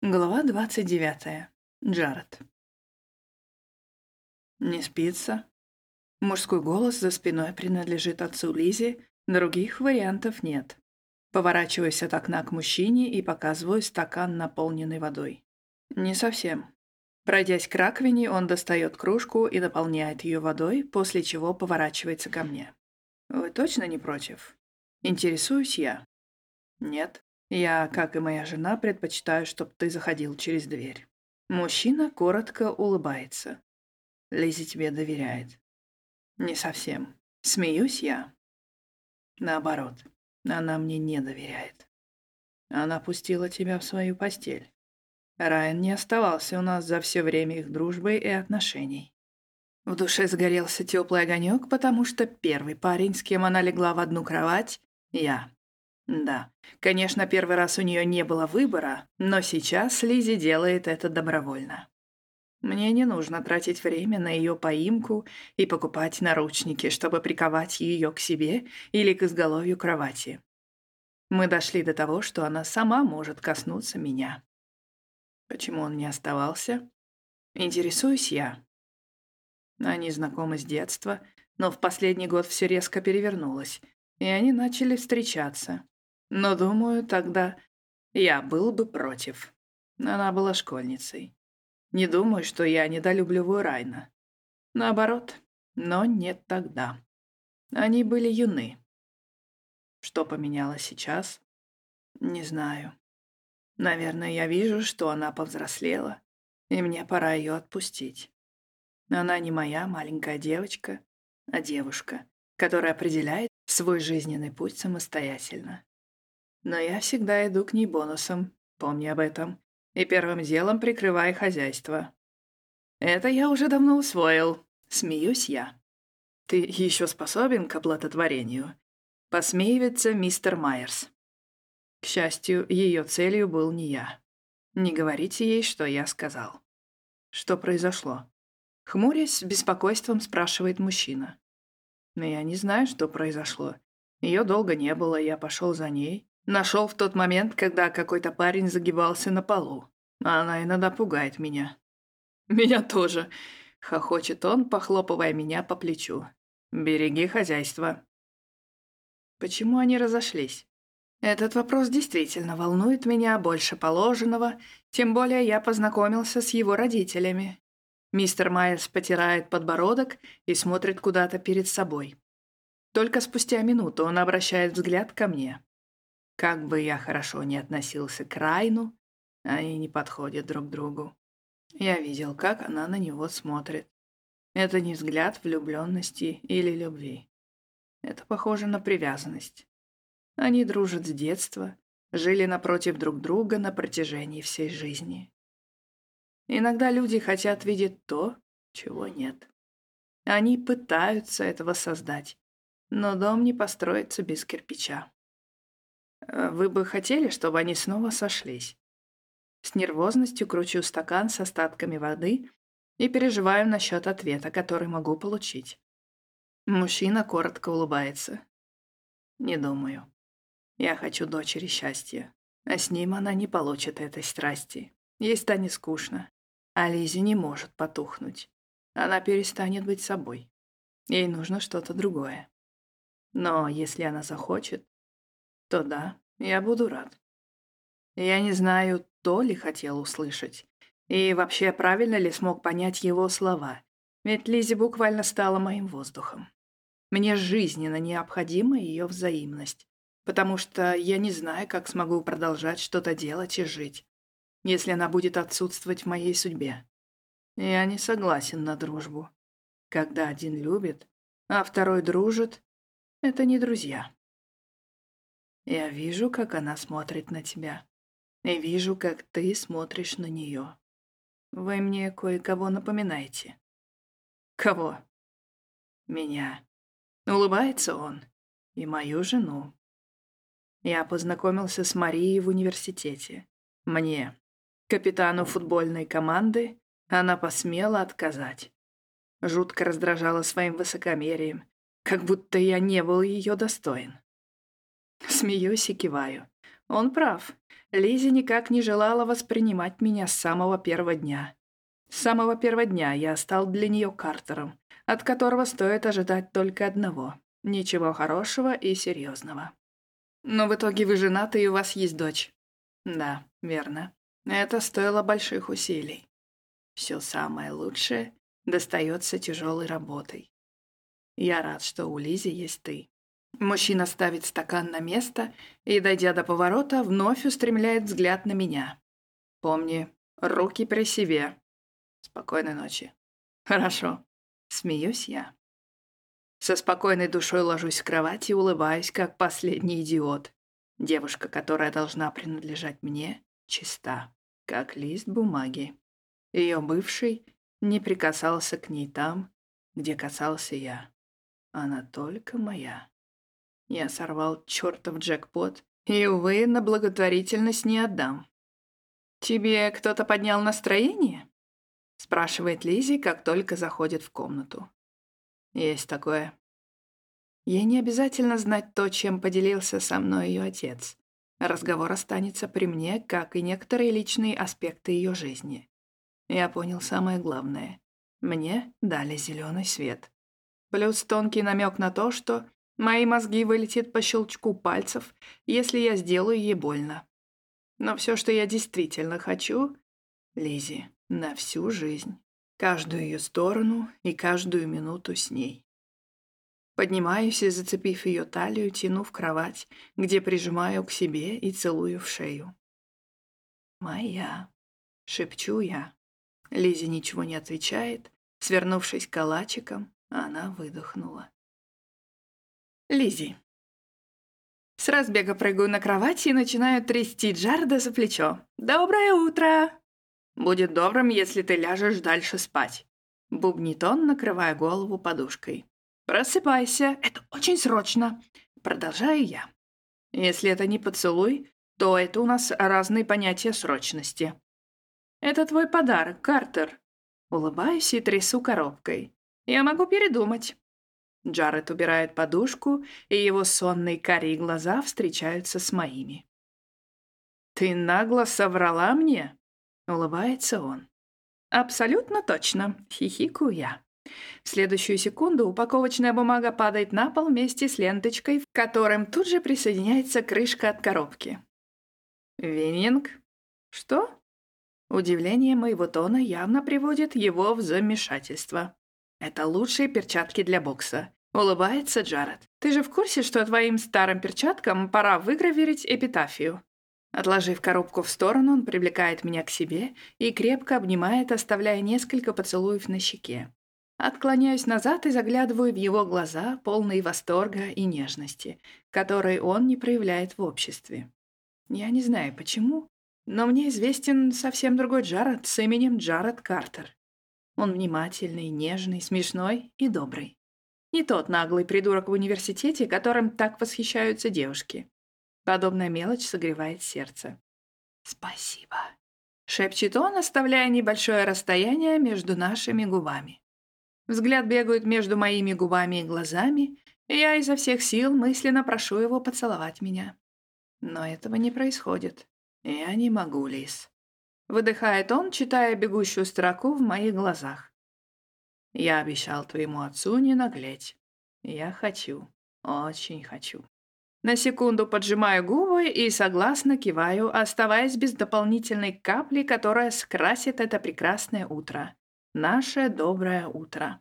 Глава 29. Джаред. «Не спится?» Мужской голос за спиной принадлежит отцу Лизи, других вариантов нет. Поворачиваюсь от окна к мужчине и показываю стакан, наполненный водой. Не совсем. Пройдясь к раковине, он достает кружку и наполняет ее водой, после чего поворачивается ко мне. «Вы точно не против?» Интересуюсь я. «Нет». Я, как и моя жена, предпочитаю, чтобы ты заходил через дверь. Мужчина коротко улыбается. Лизи тебе доверяет. Не совсем. Смеюсь я. Наоборот, она мне не доверяет. Она пустила тебя в свою постель. Райан не оставался у нас за все время их дружбы и отношений. В душе загорелся теплый огонек, потому что первый парень, с кем она легла в одну кровать, я. Да, конечно, первый раз у нее не было выбора, но сейчас Лизи делает это добровольно. Мне не нужно тратить время на ее поимку и покупать наручники, чтобы приковать ее к себе или к изголовью кровати. Мы дошли до того, что она сама может коснуться меня. Почему он не оставался? Интересуюсь я. Они знакомы с детства, но в последний год все резко перевернулось, и они начали встречаться. Но, думаю, тогда я был бы против. Она была школьницей. Не думаю, что я недолюбливаю Райна. Наоборот, но нет тогда. Они были юны. Что поменялось сейчас? Не знаю. Наверное, я вижу, что она повзрослела, и мне пора ее отпустить. Она не моя маленькая девочка, а девушка, которая определяет свой жизненный путь самостоятельно. Но я всегда иду к ней бонусом, помни об этом. И первым делом прикрывай хозяйство. Это я уже давно усвоил. Смеюсь я. Ты еще способен к оплодотворению? Посмеивается мистер Майерс. К счастью, ее целью был не я. Не говорите ей, что я сказал. Что произошло? Хмурясь, с беспокойством спрашивает мужчина. Но я не знаю, что произошло. Ее долго не было, я пошел за ней. Нашел в тот момент, когда какой-то парень загибался на полу. Она иногда пугает меня. Меня тоже. Хохочет он, похлопывая меня по плечу. Береги хозяйство. Почему они разошлись? Этот вопрос действительно волнует меня больше положенного, тем более я познакомился с его родителями. Мистер Майерс потирает подбородок и смотрит куда-то перед собой. Только спустя минуту он обращает взгляд ко мне. Как бы я хорошо не относился к Райну, они не подходят друг другу. Я видел, как она на него смотрит. Это не взгляд влюбленности или любви. Это похоже на привязанность. Они дружат с детства, жили напротив друг друга на протяжении всей жизни. Иногда люди хотят видеть то, чего нет. Они пытаются этого создать, но дом не построится без кирпича. Э, вы бы хотели, чтобы они снова сошлись? С нервозностью кручу стакан с остатками воды и переживаю насчет ответа, который могу получить. Мужчина коротко улыбается. Не думаю. Я хочу дочери счастья, а с ним она не получит этой страсти. Ей станет скучно, а Лизе не может потухнуть. Она перестанет быть собой. Ей нужно что-то другое. Но если она захочет, то да, я буду рад. Я не знаю, то ли хотел услышать. И вообще, правильно ли смог понять его слова. Ведь Лизи буквально стала моим воздухом. Мне жизненно необходима ее взаимность. Потому что я не знаю, как смогу продолжать что-то делать и жить, если она будет отсутствовать в моей судьбе. Я не согласен на дружбу. Когда один любит, а второй дружит, это не друзья. Я вижу, как она смотрит на тебя. И вижу, как ты смотришь на нее. Вы мне кое-кого напоминаете. Кого? Меня. Улыбается он. И мою жену. Я познакомился с Марией в университете. Мне, капитану футбольной команды, она посмела отказать. Жутко раздражала своим высокомерием, как будто я не был ее достоин. Смеюсь и киваю. Он прав. Лизи никак не желала воспринимать меня с самого первого дня. С самого первого дня я стал для нее Картером, от которого стоит ожидать только одного — ничего хорошего и серьезного. Но в итоге вы женаты и у вас есть дочь. Да, верно. Это стоило больших усилий. Все самое лучшее достается тяжелой работой. Я рад, что у Лизи есть ты. Мужчина ставит стакан на место и, дойдя до поворота, вновь устремляет взгляд на меня. Помни, руки при себе. Спокойной ночи. Хорошо. Смеюсь я. Со спокойной душой ложусь в кровать и улыбаюсь, как последний идиот. Девушка, которая должна принадлежать мне, чиста, как лист бумаги. Ее бывший не прикасался к ней там, где касался я. Она только моя. Я сорвал чертов джекпот и, увы, на благотворительность не отдам. «Тебе кто-то поднял настроение?» спрашивает Лизи, как только заходит в комнату. Есть такое. Ей не обязательно знать то, чем поделился со мной ее отец. Разговор останется при мне, как и некоторые личные аспекты ее жизни. Я понял самое главное. Мне дали зеленый свет. Плюс тонкий намек на то, что мои мозги вылетят по щелчку пальцев, если я сделаю ей больно. Но все, что я действительно хочу, Лизи, на всю жизнь. Каждую ее сторону и каждую минуту с ней. Поднимаюсь и, зацепив ее талию, тяну в кровать, где прижимаю к себе и целую в шею. «Моя», — шепчу я. Лизи ничего не отвечает. Свернувшись калачиком, она выдохнула. Лизи. С разбега прыгаю на кровать и начинаю трясти Джарда за плечо. «Доброе утро!» Будет добрым, если ты ляжешь дальше спать. Бубнит он, накрывая голову подушкой. Просыпайся, это очень срочно. Продолжаю я. Если это не поцелуй, то это у нас разные понятия срочности. Это твой подарок, Картер. Улыбаюсь и трясу коробкой. Я могу передумать. Джаред убирает подушку, и его сонные карие глаза встречаются с моими. «Ты нагло соврала мне?» Улыбается он. «Абсолютно точно», — хихикаю я. В следующую секунду упаковочная бумага падает на пол вместе с ленточкой, в котором тут же присоединяется крышка от коробки. «Виннинг? Что?» Удивление моего тона явно приводит его в замешательство. «Это лучшие перчатки для бокса», — улыбается Джаред. «Ты же в курсе, что твоим старым перчаткам пора выгравировать эпитафию?» Отложив коробку в сторону, он привлекает меня к себе и крепко обнимает, оставляя несколько поцелуев на щеке. Отклоняюсь назад и заглядываю в его глаза, полные восторга и нежности, которые он не проявляет в обществе. Я не знаю почему, но мне известен совсем другой Джаред с именем Джаред Картер. Он внимательный, нежный, смешной и добрый. Не тот наглый придурок в университете, которым так восхищаются девушки. Подобная мелочь согревает сердце. «Спасибо», — шепчет он, оставляя небольшое расстояние между нашими губами. Взгляд бегает между моими губами и глазами, и я изо всех сил мысленно прошу его поцеловать меня. Но этого не происходит. Я не могу, Лис. Выдыхает он, читая бегущую строку в моих глазах. Я обещал твоему отцу не наглеть. Я хочу, очень хочу. На секунду поджимаю губы и согласно киваю, оставаясь без дополнительной капли, которая скрасит это прекрасное утро. Наше доброе утро.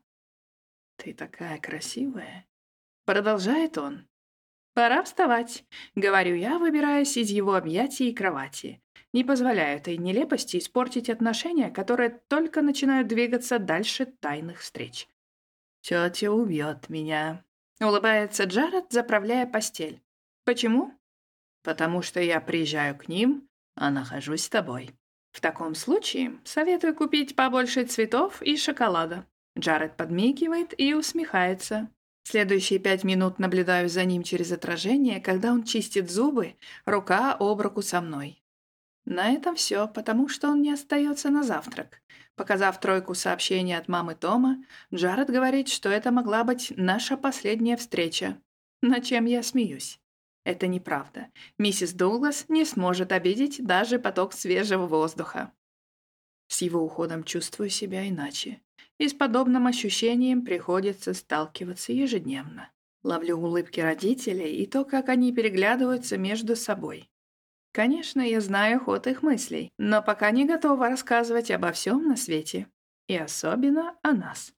«Ты такая красивая», — продолжает он. «Пора вставать», — говорю я, выбираясь из его объятий и кровати. Не позволяю этой нелепости испортить отношения, которые только начинают двигаться дальше тайных встреч. «Тетя убьет меня», — улыбается Джаред, заправляя постель. Почему? Потому что я приезжаю к ним, а нахожусь с тобой. В таком случае советую купить побольше цветов и шоколада. Джаред подмигивает и усмехается. Следующие пять минут наблюдаю за ним через отражение, когда он чистит зубы, рука об руку со мной. На этом все, потому что он не остается на завтрак. Показав тройку сообщений от мамы Тома, Джаред говорит, что это могла быть наша последняя встреча, над чем я смеюсь. Это неправда. Миссис Дуглас не сможет обидеть даже поток свежего воздуха. С его уходом чувствую себя иначе. И с подобным ощущением приходится сталкиваться ежедневно. Ловлю улыбки родителей и то, как они переглядываются между собой. Конечно, я знаю ход их мыслей, но пока не готова рассказывать обо всем на свете. И особенно о нас.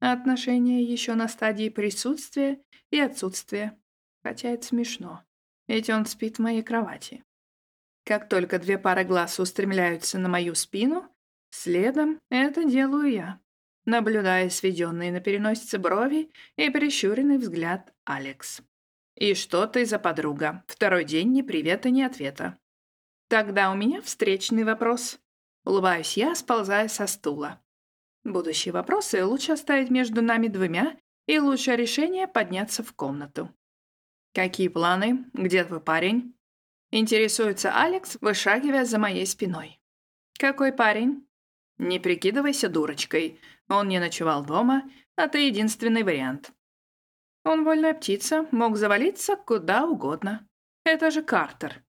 Отношения еще на стадии присутствия и отсутствия. Хотя это смешно. Ведь он спит в моей кровати. Как только две пары глаз устремляются на мою спину, следом это делаю я, наблюдая сведенные на переносице брови и прищуренный взгляд Алекс. «И что ты за подруга? Второй день ни привета, ни ответа». «Тогда у меня встречный вопрос». Улыбаюсь я, сползая со стула. Будущие вопросы лучше оставить между нами двумя, и лучшее решение — подняться в комнату. «Какие планы? Где твой парень?» Интересуется Алекс, вышагивая за моей спиной. «Какой парень?» «Не прикидывайся дурочкой. Он не ночевал дома, а ты единственный вариант. Он вольная птица, мог завалиться куда угодно. Это же Картер.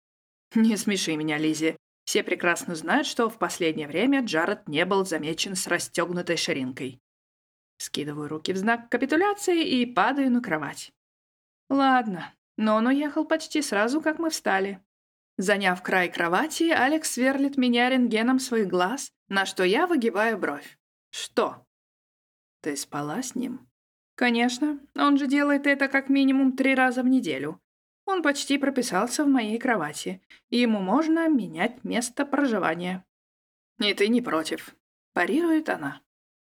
Не смеши меня, Лизи. Все прекрасно знают, что в последнее время Джаред не был замечен с расстегнутой ширинкой. Скидываю руки в знак капитуляции и падаю на кровать. Ладно, но он уехал почти сразу, как мы встали. Заняв край кровати, Алекс сверлит меня рентгеном своих глаз, на что я выгибаю бровь. Что? Ты спала с ним? Конечно, он же делает это как минимум три раза в неделю. Он почти прописался в моей кровати, и ему можно менять место проживания. И ты не против. Парирует она.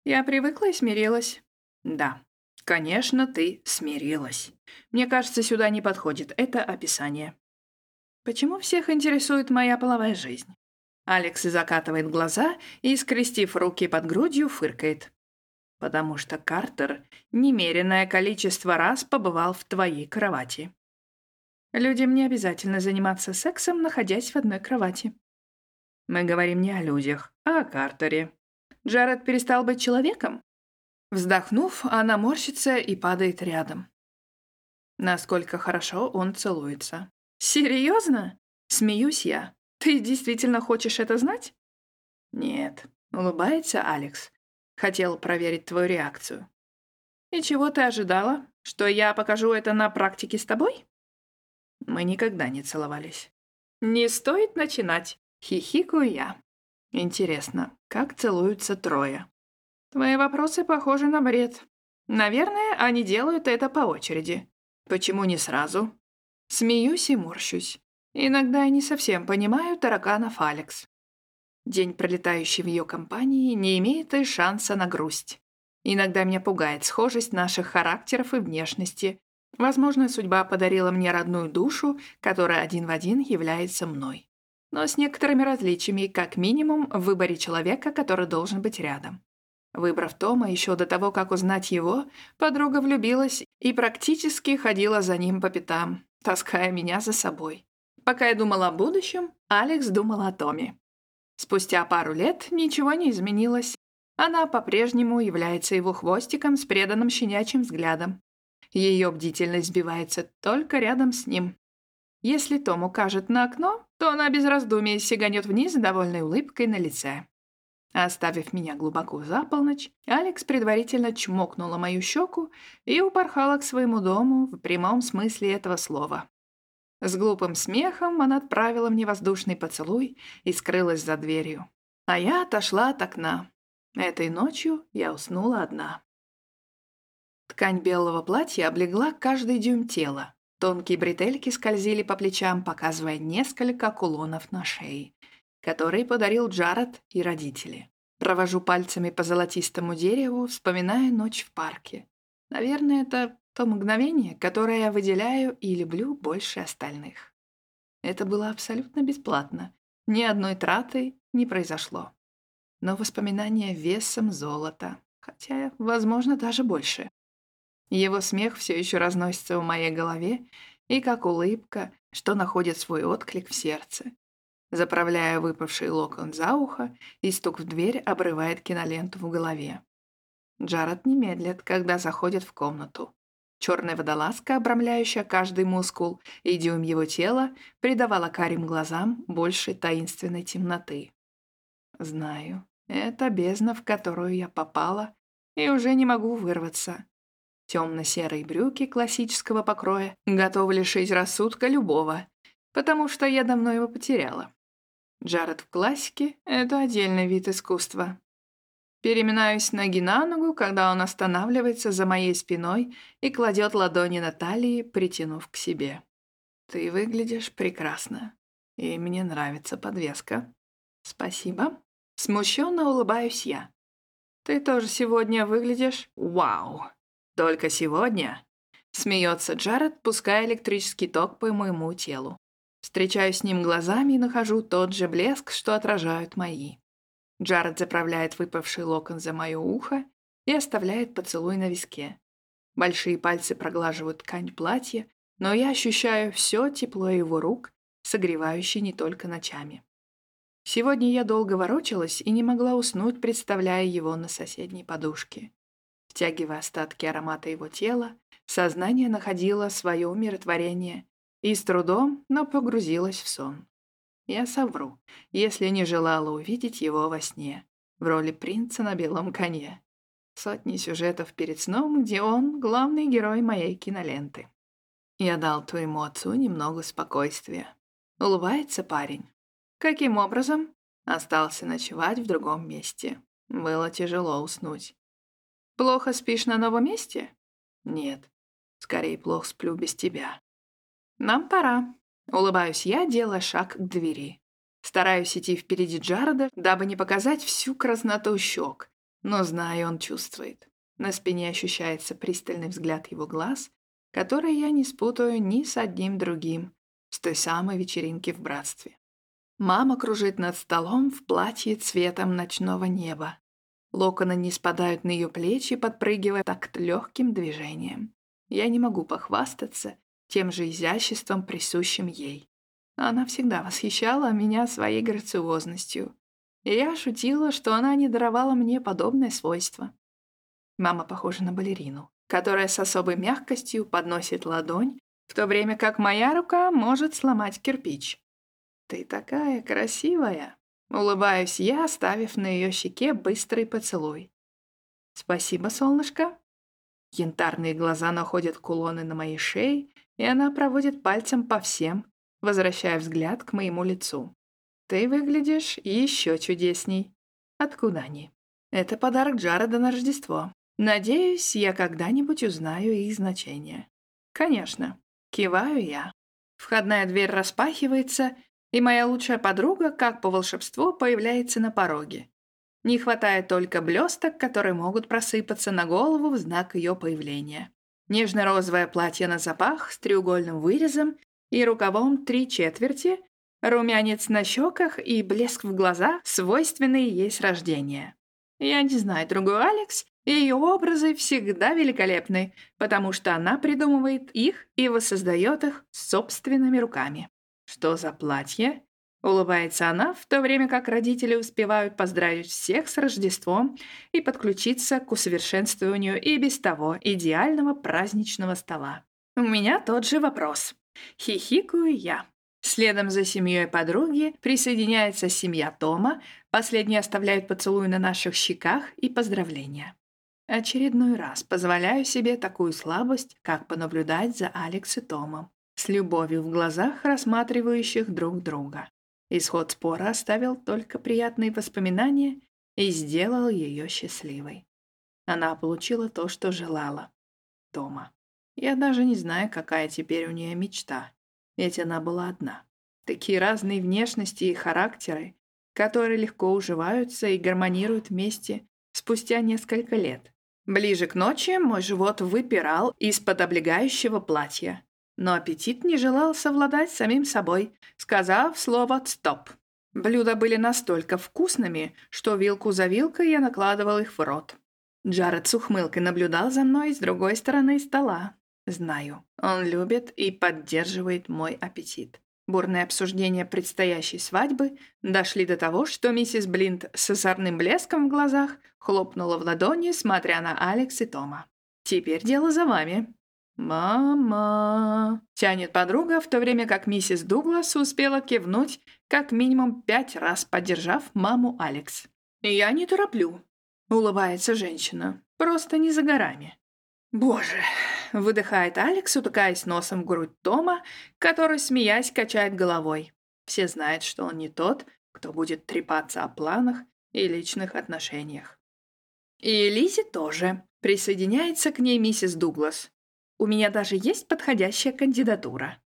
Я привыкла и смирилась. Да, конечно, ты смирилась. Мне кажется, сюда не подходит это описание. Почему всех интересует моя половая жизнь? Алекс закатывает глаза и, скрестив руки под грудью, фыркает. Потому что Картер немеренное количество раз побывал в твоей кровати. Людям не обязательно заниматься сексом, находясь в одной кровати. Мы говорим не о людях, а о Картере. Джаред перестал быть человеком? Вздохнув, она морщится и падает рядом. Насколько хорошо он целуется. «Серьезно?» Смеюсь я. «Ты действительно хочешь это знать?» «Нет», — улыбается Алекс. «Хотел проверить твою реакцию». «И чего ты ожидала? Что я покажу это на практике с тобой?» Мы никогда не целовались. «Не стоит начинать», — хихикаю я. Интересно, как целуются трое? Твои вопросы похожи на бред. Наверное, они делают это по очереди. Почему не сразу? Смеюсь и морщусь. Иногда я не совсем понимаю тараканов Алекс. День, пролетающий в ее компании, не имеет и шанса на грусть. Иногда меня пугает схожесть наших характеров и внешности. Возможно, судьба подарила мне родную душу, которая один в один является мной но с некоторыми различиями, как минимум, в выборе человека, который должен быть рядом. Выбрав Тома еще до того, как узнать его, подруга влюбилась и практически ходила за ним по пятам, таская меня за собой. Пока я думала о будущем, Алекс думала о Томе. Спустя пару лет ничего не изменилось. Она по-прежнему является его хвостиком с преданным щенячьим взглядом. Ее бдительность сбивается только рядом с ним. Если Том укажет на окно, то она без раздумий сиганет вниз с довольной улыбкой на лице. Оставив меня глубоко за полночь, Алекс предварительно чмокнула мою щеку и упорхала к своему дому в прямом смысле этого слова. С глупым смехом она отправила мне воздушный поцелуй и скрылась за дверью. А я отошла от окна. Этой ночью я уснула одна. Ткань белого платья облегла каждый дюйм тела, Тонкие бретельки скользили по плечам, показывая несколько кулонов на шее, которые подарил Джаред и родители. Провожу пальцами по золотистому дереву, вспоминая ночь в парке. Наверное, это то мгновение, которое я выделяю и люблю больше остальных. Это было абсолютно бесплатно. Ни одной траты не произошло. Но воспоминания весом золота, хотя, возможно, даже больше. Его смех все еще разносится в моей голове, и как улыбка, что находит свой отклик в сердце. Заправляя выпавший локон за ухо, и стук в дверь обрывает киноленту в голове. Джаред не когда заходит в комнату. Черная водолазка, обрамляющая каждый мускул и дюйм его тела, придавала карим глазам больше таинственной темноты. Знаю, это бездна, в которую я попала, и уже не могу вырваться. Темно-серые брюки классического покроя готовы лишить рассудка любого, потому что я давно его потеряла. Джаред в классике — это отдельный вид искусства. Переминаюсь ноги на ногу, когда он останавливается за моей спиной и кладет ладони на талии, притянув к себе. «Ты выглядишь прекрасно, и мне нравится подвеска». «Спасибо». Смущенно улыбаюсь я. «Ты тоже сегодня выглядишь... Вау! Только сегодня?» Смеется Джаред, пуская электрический ток по моему телу. Встречаюсь с ним глазами и нахожу тот же блеск, что отражают мои. Джаред заправляет выпавший локон за мое ухо и оставляет поцелуй на виске. Большие пальцы проглаживают ткань платья, но я ощущаю все тепло его рук, согревающее не только ночами. Сегодня я долго ворочалась и не могла уснуть, представляя его на соседней подушке. Втягивая остатки аромата его тела, сознание находило свое умиротворение и с трудом, но погрузилась в сон. Я совру, если не желала увидеть его во сне, в роли принца на белом коне. Сотни сюжетов перед сном, где он — главный герой моей киноленты. Я дал твоему отцу немного спокойствия. Улыбается парень. Каким образом? Остался ночевать в другом месте. Было тяжело уснуть. Плохо спишь на новом месте? Нет. Скорее, плохо сплю без тебя. «Нам пора». Улыбаюсь я, делая шаг к двери. Стараюсь идти впереди Джареда, дабы не показать всю красноту щек, но знаю, он чувствует. На спине ощущается пристальный взгляд его глаз, который я не спутаю ни с одним другим, с той самой вечеринки в братстве. Мама кружит над столом в платье цветом ночного неба. Локоны не спадают на ее плечи, подпрыгивая так легким движением. Я не могу похвастаться тем же изяществом, присущим ей. Она всегда восхищала меня своей грациозностью, и я шутила, что она не даровала мне подобное свойство. Мама похожа на балерину, которая с особой мягкостью подносит ладонь, в то время как моя рука может сломать кирпич. «Ты такая красивая!» Улыбаюсь я, оставив на ее щеке быстрый поцелуй. «Спасибо, солнышко!» Янтарные глаза находят кулоны на моей шее, и она проводит пальцем по всем, возвращая взгляд к моему лицу. «Ты выглядишь еще чудесней. Откуда они?» «Это подарок Джареда на Рождество. Надеюсь, я когда-нибудь узнаю их значение». «Конечно». Киваю я. Входная дверь распахивается, и моя лучшая подруга, как по волшебству, появляется на пороге. Не хватает только блесток, которые могут просыпаться на голову в знак ее появления. Нежно-розовое платье на запах с треугольным вырезом и рукавом три четверти, румянец на щеках и блеск в глазах, свойственные ей с рождения. Я не знаю другую Алекс, и ее образы всегда великолепны, потому что она придумывает их и воссоздает их собственными руками. Что за платье? Улыбается она, в то время как родители успевают поздравить всех с Рождеством и подключиться к усовершенствованию и без того идеального праздничного стола. У меня тот же вопрос. Хихикаю я. Следом за семьей подруги присоединяется семья Тома, последние оставляют поцелуй на наших щеках и поздравления. Очередной раз позволяю себе такую слабость, как понаблюдать за Алекс и Томом, с любовью в глазах рассматривающих друг друга. Исход спора оставил только приятные воспоминания и сделал ее счастливой. Она получила то, что желала. Тома. Я даже не знаю, какая теперь у нее мечта, ведь она была одна. Такие разные внешности и характеры, которые легко уживаются и гармонируют вместе спустя несколько лет. Ближе к ночи мой живот выпирал из-под облегающего платья, но аппетит не желал совладать с самим собой, сказав слово «стоп». Блюда были настолько вкусными, что вилку за вилкой я накладывал их в рот. Джаред с ухмылкой наблюдал за мной с другой стороны стола. Знаю, он любит и поддерживает мой аппетит. Бурные обсуждения предстоящей свадьбы дошли до того, что миссис Блинд с озорным блеском в глазах хлопнула в ладони, смотря на Алекс и Тома. «Теперь дело за вами. «Мама!» — тянет подруга, в то время как миссис Дуглас успела кивнуть как минимум пять раз, поддержав маму Алекс. «Я не тороплю», — улыбается женщина. «Просто не за горами». «Боже!» — выдыхает Алекс, утыкаясь носом в грудь Тома, который, смеясь, качает головой. Все знают, что он не тот, кто будет трепаться о планах и личных отношениях. И Лизи тоже. Присоединяется к ней миссис Дуглас. У меня даже есть подходящая кандидатура.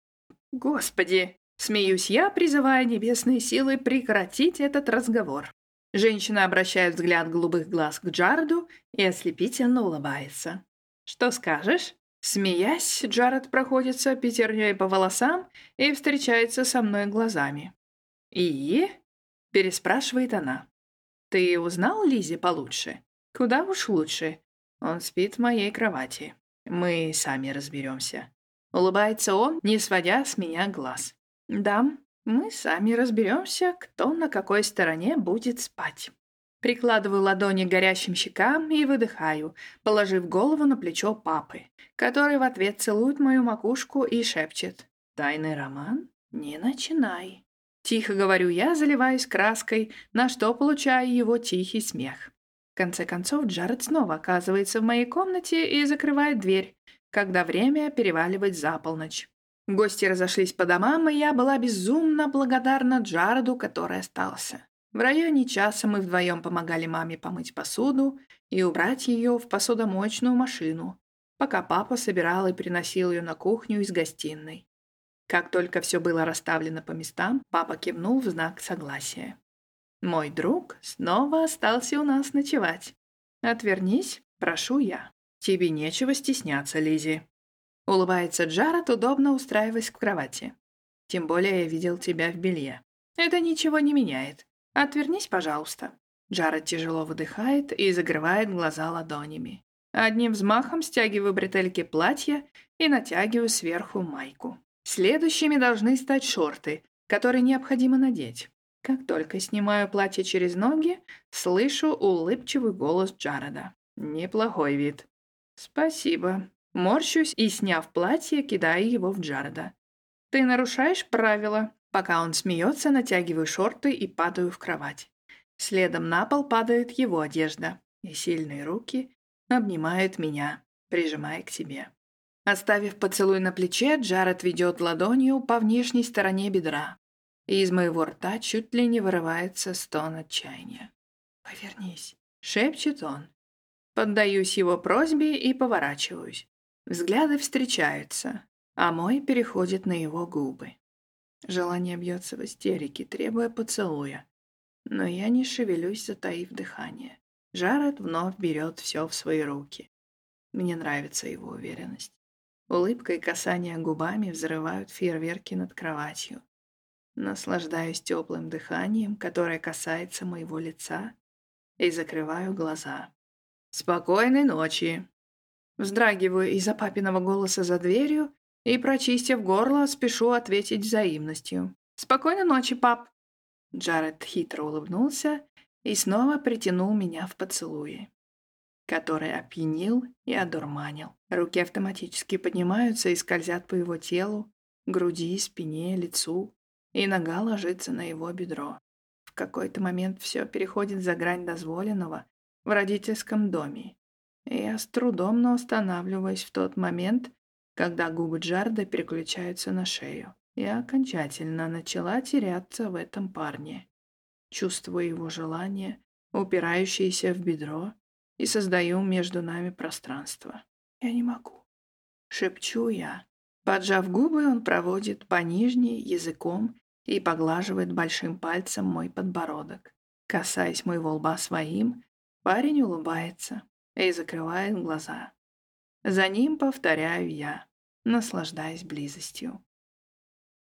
Господи, смеюсь я, призывая небесные силы прекратить этот разговор. Женщина обращает взгляд голубых глаз к Джареду и ослепительно улыбается. «Что скажешь?» Смеясь, Джаред проходится пятерней по волосам и встречается со мной глазами. «И?» — переспрашивает она. «Ты узнал Лизи получше?» «Куда уж лучше. Он спит в моей кровати. Мы сами разберемся». Улыбается он, не сводя с меня глаз. «Да, мы сами разберемся, кто на какой стороне будет спать». Прикладываю ладони к горящим щекам и выдыхаю, положив голову на плечо папы, который в ответ целует мою макушку и шепчет. «Тайный роман? Не начинай». Тихо говорю я, заливаясь краской, на что получаю его тихий смех. Конце концов, Джаред снова оказывается в моей комнате и закрывает дверь, когда время переваливает за полночь. Гости разошлись по домам, и я была безумно благодарна Джареду, который остался. В районе часа мы вдвоем помогали маме помыть посуду и убрать ее в посудомоечную машину, пока папа собирал и приносил ее на кухню из гостиной. Как только все было расставлено по местам, папа кивнул в знак согласия. «Мой друг снова остался у нас ночевать. Отвернись, прошу я. Тебе нечего стесняться, Лизи. Улыбается Джаред, удобно устраиваясь в кровати. «Тем более я видел тебя в белье. Это ничего не меняет. «Отвернись, пожалуйста». Джаред тяжело выдыхает и закрывает глаза ладонями. Одним взмахом стягиваю бретельки платья и натягиваю сверху майку. Следующими должны стать шорты, которые необходимо надеть. Как только снимаю платье через ноги, слышу улыбчивый голос Джареда. Неплохой вид. Спасибо. Морщусь и, сняв платье, кидаю его в Джареда. Ты нарушаешь правила. Пока он смеется, натягиваю шорты и падаю в кровать. Следом на пол падает его одежда, и сильные руки обнимают меня, прижимая к себе. Оставив поцелуй на плече, Джаред ведет ладонью по внешней стороне бедра, и из моего рта чуть ли не вырывается стон отчаяния. «Повернись», — шепчет он. Поддаюсь его просьбе и поворачиваюсь. Взгляды встречаются, а мой переходит на его губы. Желание бьется в истерике, требуя поцелуя. Но я не шевелюсь, затаив дыхание. Жаред вновь берет все в свои руки. Мне нравится его уверенность. Улыбка и касание губами взрывают фейерверки над кроватью. Наслаждаюсь теплым дыханием, которое касается моего лица, и закрываю глаза. «Спокойной ночи!» Вздрагиваю из-за папиного голоса за дверью и, прочистив горло, спешу ответить взаимностью. «Спокойной ночи, пап!» Джаред хитро улыбнулся и снова притянул меня в поцелуи, который опьянил и одурманил. Руки автоматически поднимаются и скользят по его телу, груди, спине, лицу, и нога ложится на его бедро. В какой-то момент все переходит за грань дозволенного в родительском доме. Я с трудом, но останавливаюсь в тот момент, когда губы Джарда переключаются на шею. Я окончательно начала теряться в этом парне. Чувствую его желание, упирающееся в бедро, и создаю между нами пространство. Я не могу. Шепчу я. Поджав губы, он проводит по нижней языком и поглаживает большим пальцем мой подбородок. Касаясь моего лба своим, парень улыбается и закрывает глаза. За ним повторяю я наслаждаясь близостью.